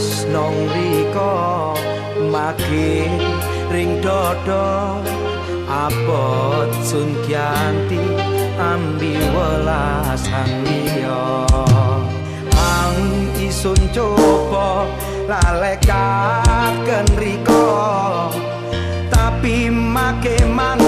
welas nong riko makin ring dodo abot sun kianti ambi welas angiyo ang isun coba lalekaken riko tapi make manggon